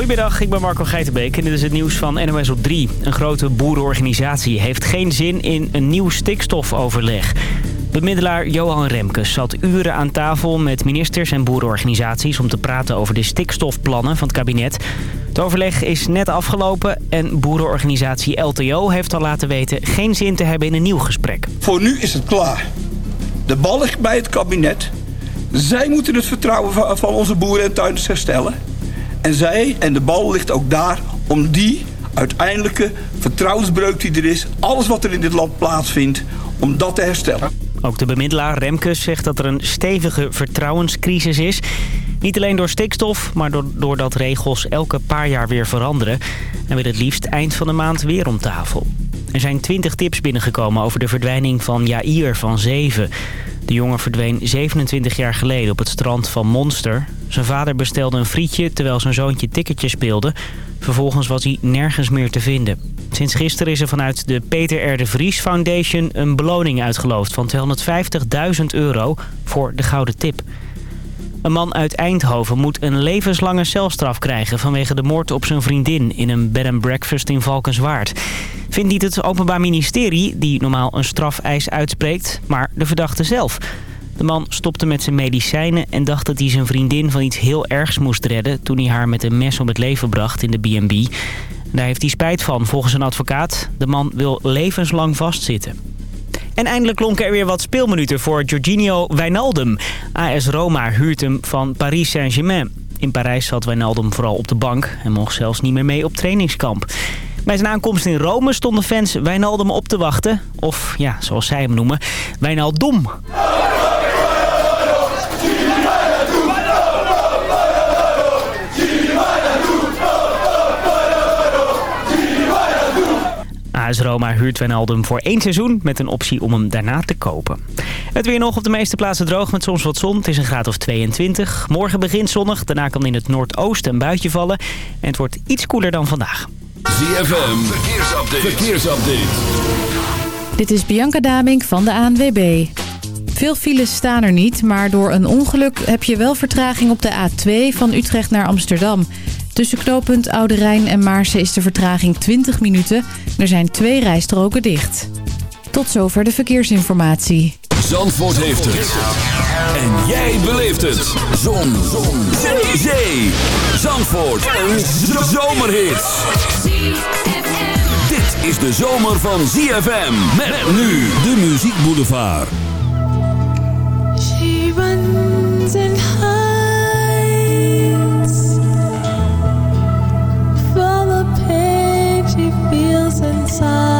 Goedemiddag, ik ben Marco Geitenbeek en dit is het nieuws van NOS op 3. Een grote boerenorganisatie heeft geen zin in een nieuw stikstofoverleg. Bemiddelaar Johan Remkes zat uren aan tafel met ministers en boerenorganisaties... om te praten over de stikstofplannen van het kabinet. Het overleg is net afgelopen en boerenorganisatie LTO heeft al laten weten... geen zin te hebben in een nieuw gesprek. Voor nu is het klaar. De bal ligt bij het kabinet. Zij moeten het vertrouwen van onze boeren en tuinders herstellen. En zij en de bal ligt ook daar om die uiteindelijke vertrouwensbreuk die er is... alles wat er in dit land plaatsvindt, om dat te herstellen. Ook de bemiddelaar Remkes zegt dat er een stevige vertrouwenscrisis is. Niet alleen door stikstof, maar doordat regels elke paar jaar weer veranderen. En wil het liefst eind van de maand weer om tafel. Er zijn 20 tips binnengekomen over de verdwijning van Jair van Zeven. De jongen verdween 27 jaar geleden op het strand van Monster. Zijn vader bestelde een frietje terwijl zijn zoontje ticketje speelde. Vervolgens was hij nergens meer te vinden. Sinds gisteren is er vanuit de Peter R. de Vries Foundation een beloning uitgeloofd van 250.000 euro voor de gouden tip. Een man uit Eindhoven moet een levenslange celstraf krijgen... vanwege de moord op zijn vriendin in een bed and breakfast in Valkenswaard. Vindt niet het Openbaar Ministerie, die normaal een strafeis uitspreekt... maar de verdachte zelf. De man stopte met zijn medicijnen en dacht dat hij zijn vriendin van iets heel ergs moest redden... toen hij haar met een mes om het leven bracht in de B&B. Daar heeft hij spijt van, volgens een advocaat. De man wil levenslang vastzitten. En eindelijk klonken er weer wat speelminuten voor Jorginho Wijnaldum. AS Roma huurt hem van Paris Saint-Germain. In Parijs zat Wijnaldum vooral op de bank en mocht zelfs niet meer mee op trainingskamp. Bij zijn aankomst in Rome stonden fans Wijnaldum op te wachten. Of, ja, zoals zij hem noemen, Wijnaldum. AS Roma huurt Wijnaldum voor één seizoen met een optie om hem daarna te kopen. Het weer nog op de meeste plaatsen droog met soms wat zon. Het is een graad of 22. Morgen begint zonnig, daarna kan in het noordoosten een buitje vallen. En het wordt iets koeler dan vandaag. ZFM, verkeersupdate. verkeersupdate. Dit is Bianca Damink van de ANWB. Veel files staan er niet, maar door een ongeluk heb je wel vertraging op de A2 van Utrecht naar Amsterdam. Tussen knooppunt Oude Rijn en Maarsen is de vertraging 20 minuten. Er zijn twee rijstroken dicht. Tot zover de verkeersinformatie. Zandvoort heeft het. En jij beleeft het. Zon. Zon. Zee. Zee. Zandvoort. Een zomerhit. Dit is de zomer van ZFM. Met nu de Muziek Boulevard. She runs in side.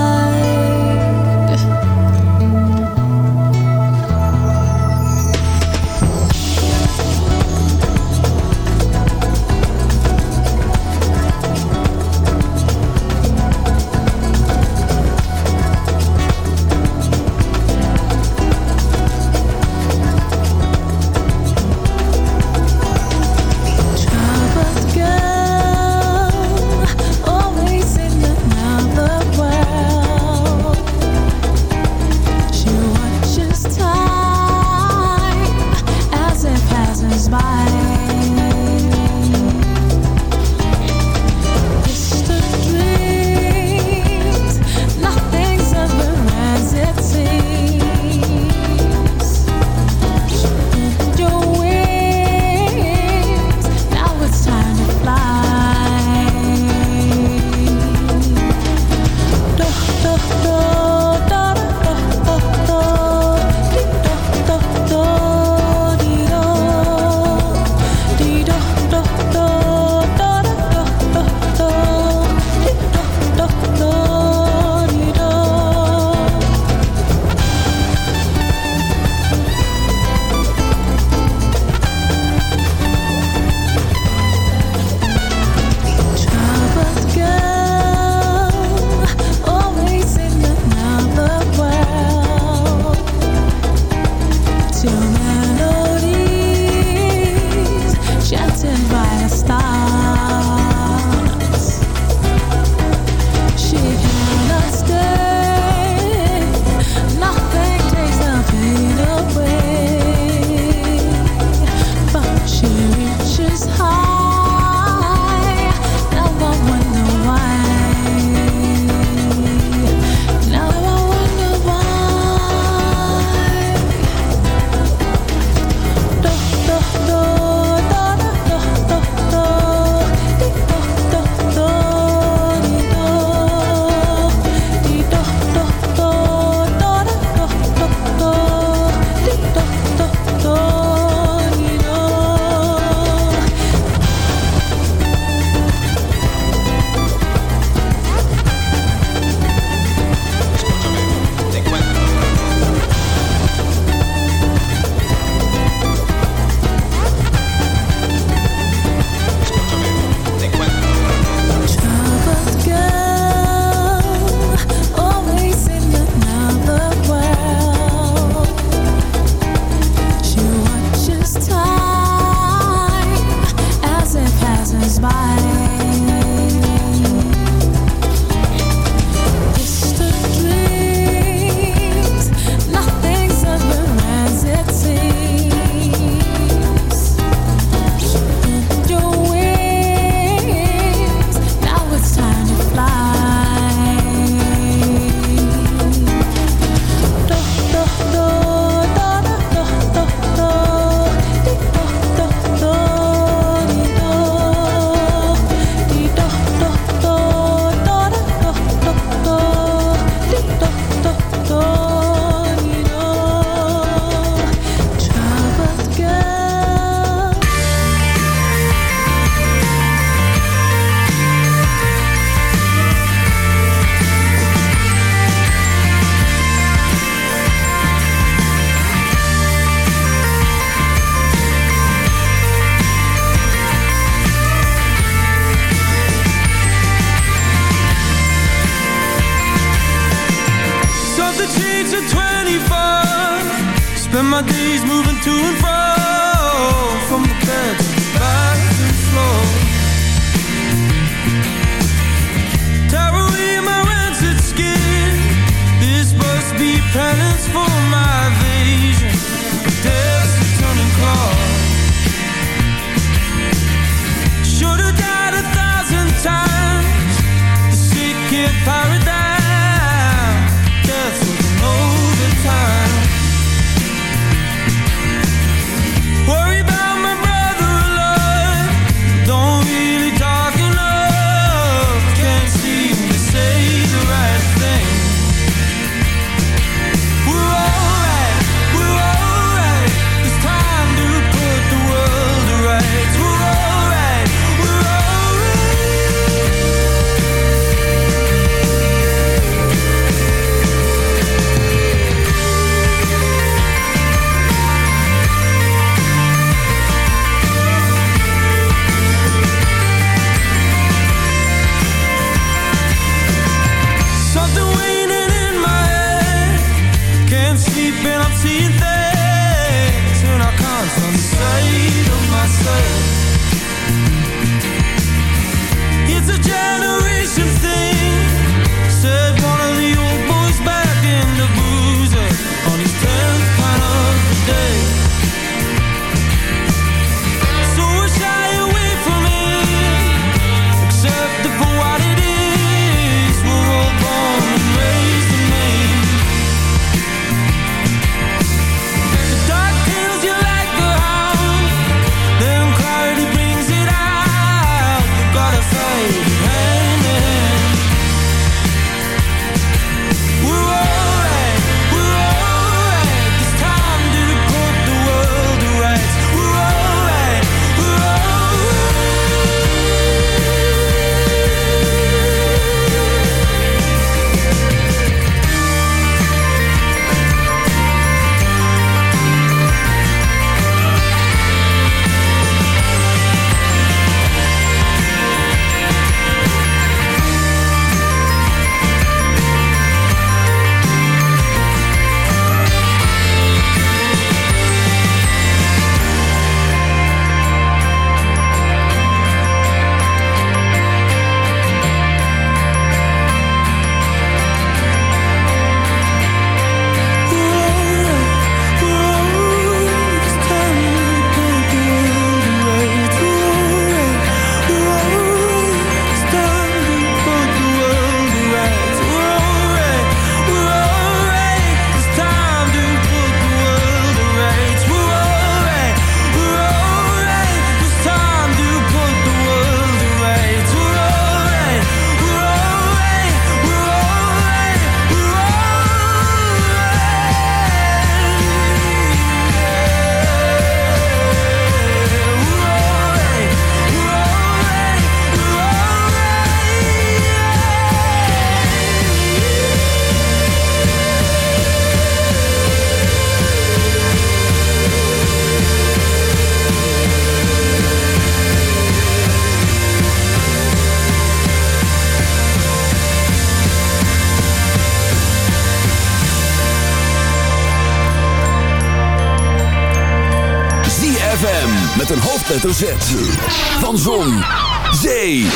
Van Zon, Zee,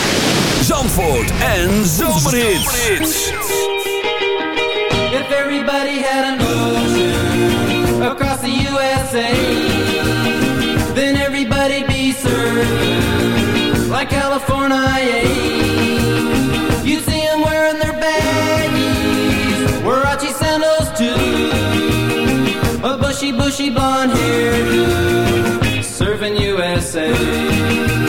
Zandvoort en Zomerhits. If everybody had an ocean across the USA, then everybody'd be served like California. You'd see them wearing their baggies, Warachi sandals too, a bushy, bushy blonde hairdo USA.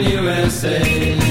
USA.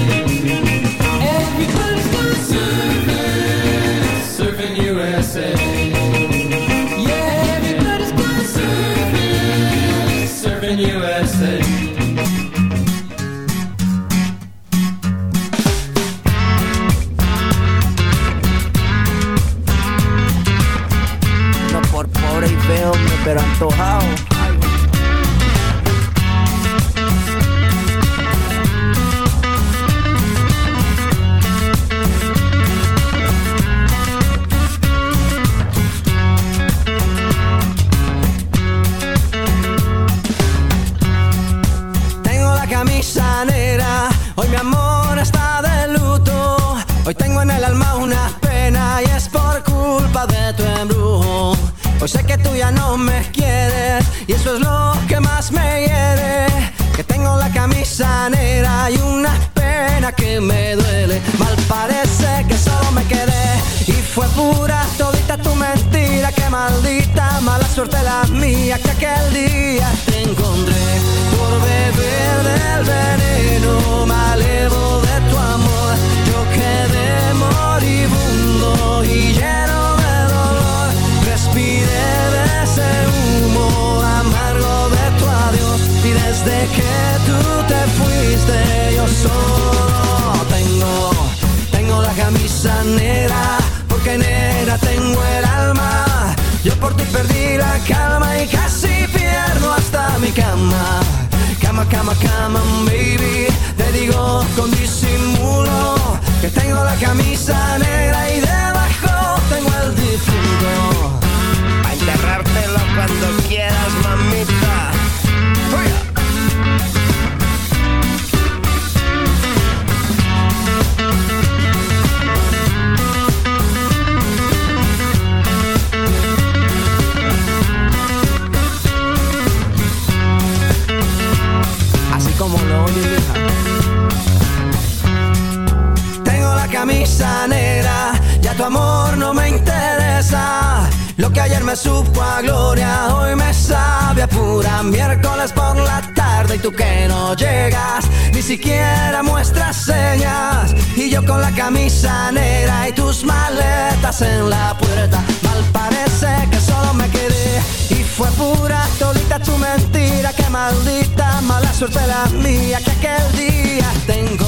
suerte la mía que aquel día tengo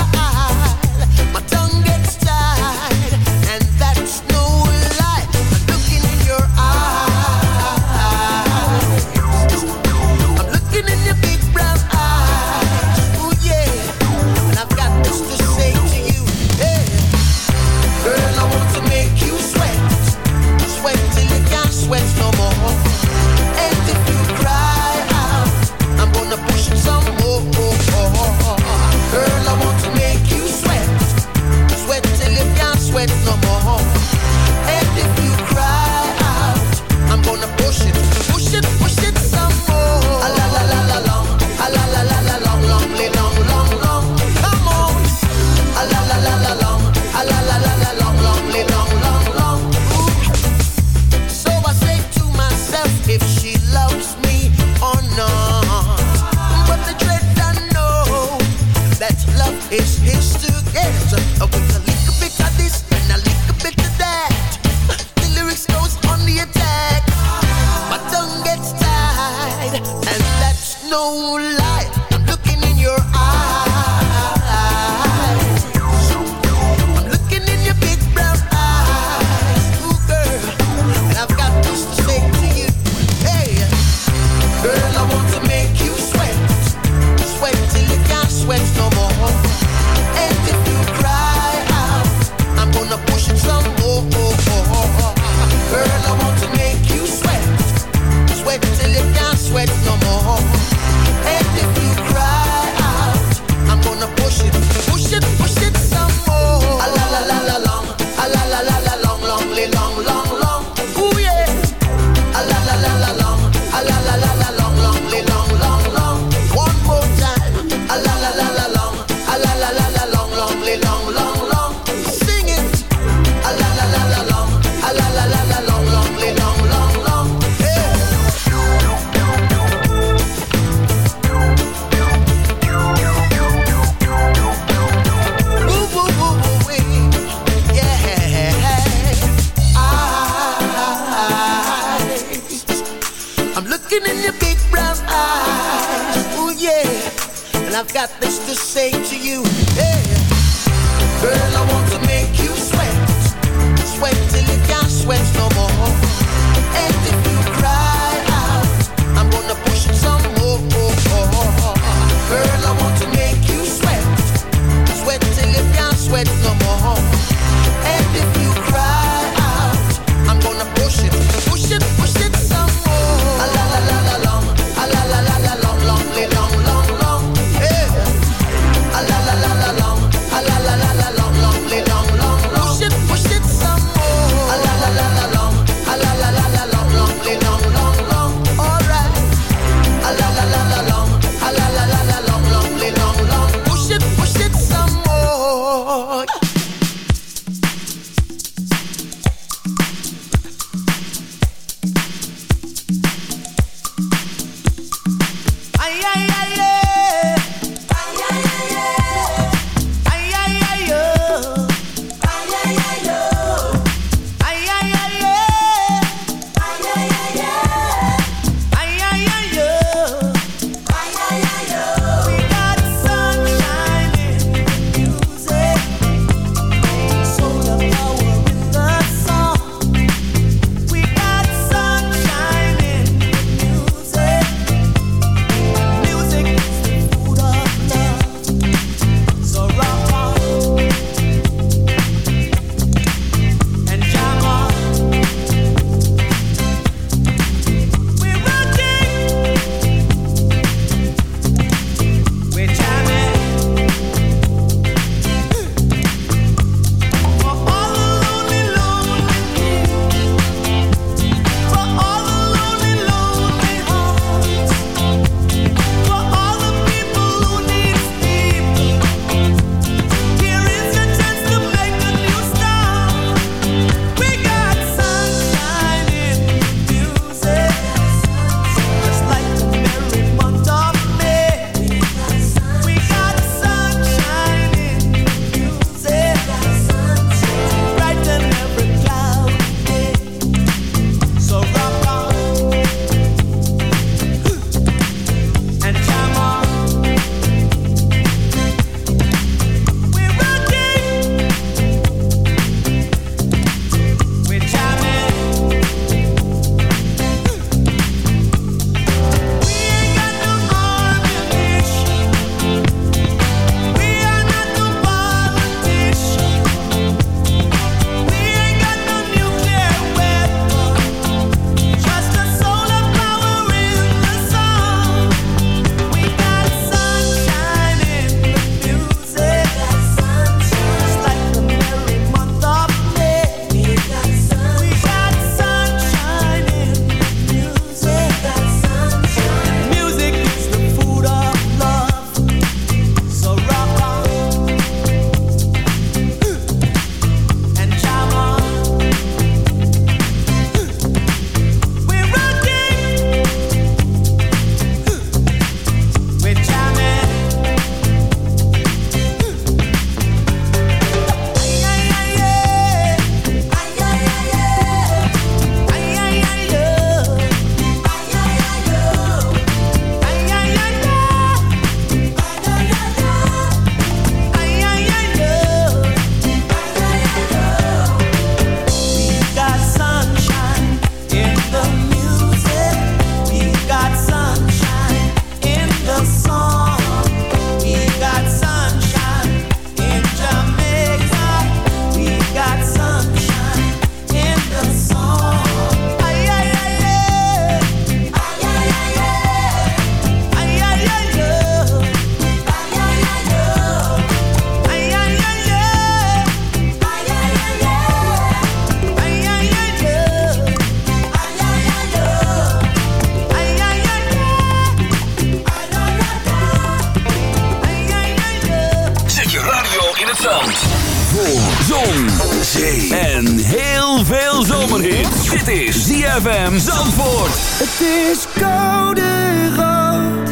ZFM Zandvoort. Het is koude rood,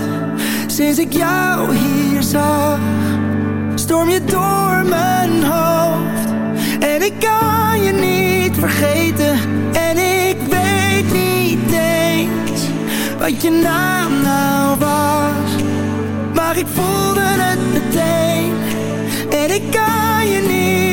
sinds ik jou hier zag. Storm je door mijn hoofd, en ik kan je niet vergeten. En ik weet niet eens, wat je naam nou was. Maar ik voelde het meteen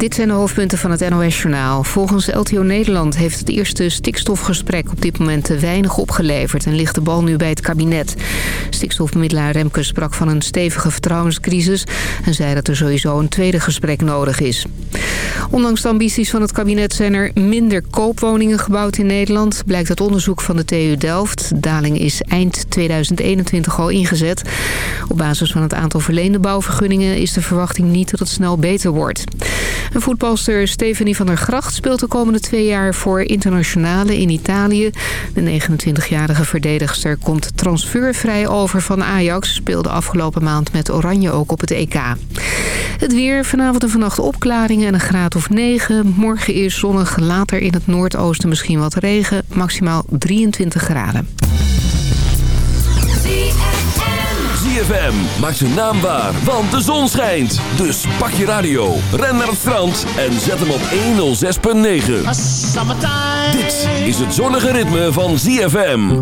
dit zijn de hoofdpunten van het NOS-journaal. Volgens LTO Nederland heeft het eerste stikstofgesprek op dit moment te weinig opgeleverd... en ligt de bal nu bij het kabinet. Stikstofbemiddelaar Remke sprak van een stevige vertrouwenscrisis... en zei dat er sowieso een tweede gesprek nodig is. Ondanks de ambities van het kabinet zijn er minder koopwoningen gebouwd in Nederland... blijkt uit onderzoek van de TU Delft. De daling is eind 2021 al ingezet. Op basis van het aantal verleende bouwvergunningen... is de verwachting niet dat het snel beter wordt. En voetbalster Stephanie van der Gracht speelt de komende twee jaar voor internationale in Italië. De 29-jarige verdedigster komt transfervrij over van Ajax. Speelde afgelopen maand met Oranje ook op het EK. Het weer, vanavond en vannacht opklaringen en een graad of 9. Morgen is zonnig, later in het noordoosten misschien wat regen. Maximaal 23 graden. ZFM maakt zijn naam waar, want de zon schijnt. Dus pak je radio, ren naar het strand en zet hem op 106.9. Dit is het zonnige ritme van ZFM.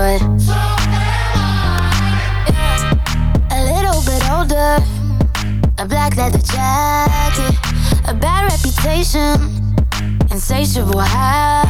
But a little bit older. A black leather jacket, a bad reputation insatiable habits.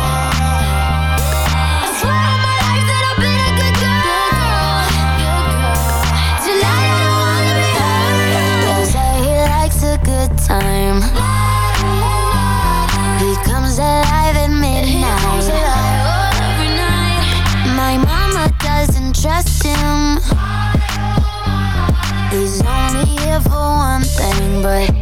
But.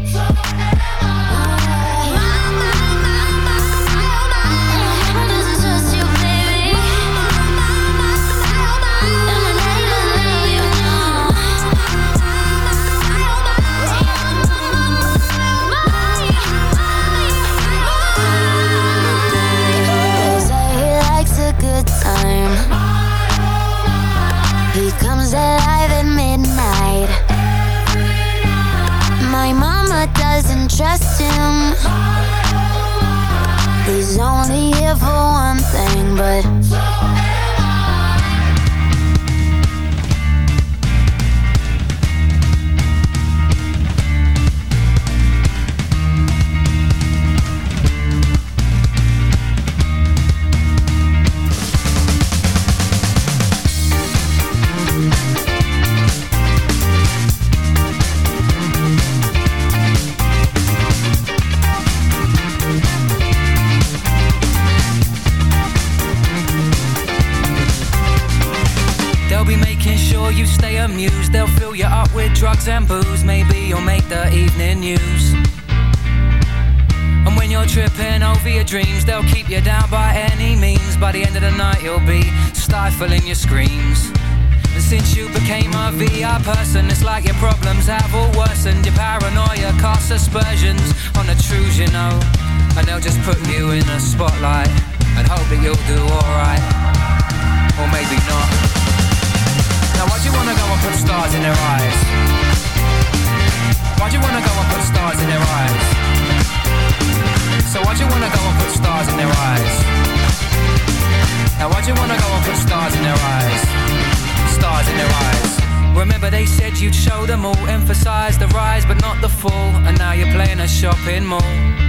They'll just put you in the spotlight and hope that you'll do alright. Or maybe not. Now why'd you wanna go and put stars in their eyes? Why'd you wanna go and put stars in their eyes? So why'd you wanna go and put stars in their eyes? Now why'd you wanna go and put stars in their eyes? Stars in their eyes. Remember they said you'd show them all, emphasize the rise but not the fall, and now you're playing a shopping mall.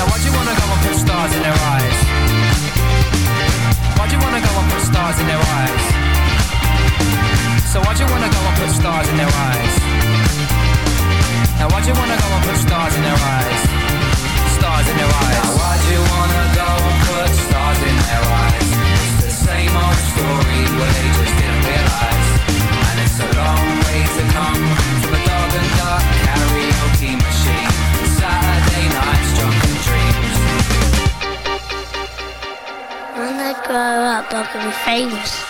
Now why'd you wanna go and put stars in their eyes? Why'd you wanna go and put stars in their eyes? So why'd you wanna go and put stars in their eyes? Now why'd you wanna go and put stars in their eyes? Stars in their eyes. Now why'd you wanna go and put stars in their eyes? It's the same old story, well they just didn't realise. And it's a long talk with famous.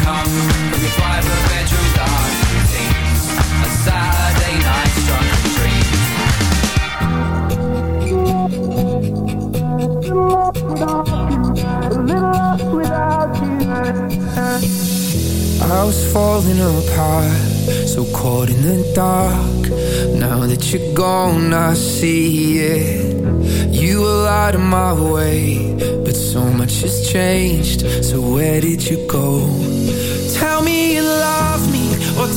come dark. A Saturday night a. I was falling apart, so caught in the dark. Now that you're gone, I see it. You were out of my way, but so much has changed. So where did you go?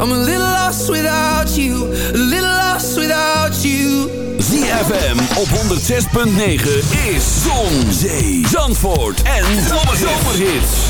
I'm a little lost without you, a little lost without you. ZFM op 106.9 is Zon, Zee, Zandvoort en Zomerhits.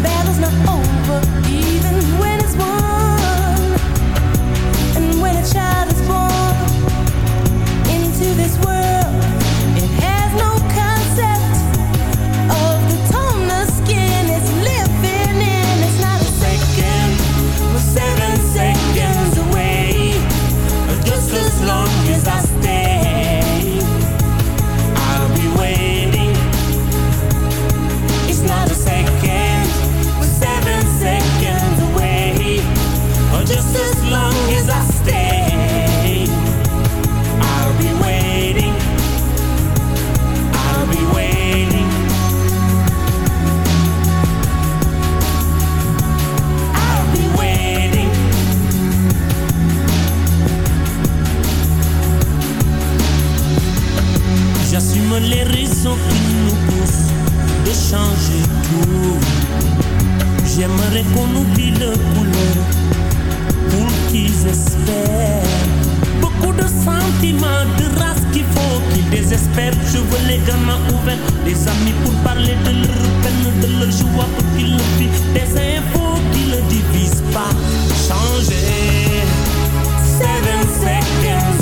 battle's not over even when J'aimerais qu'on oublie le couleur pour qu'ils espèrent. Beaucoup de sentiments, de race qu'il faut qu'ils désespèrent. Je veux les gamins ouverts, des amis pour parler de leur peine, de leur joie pour qu'ils le vivent. Des infos qui ne divisent pas. Changer. Seven seconds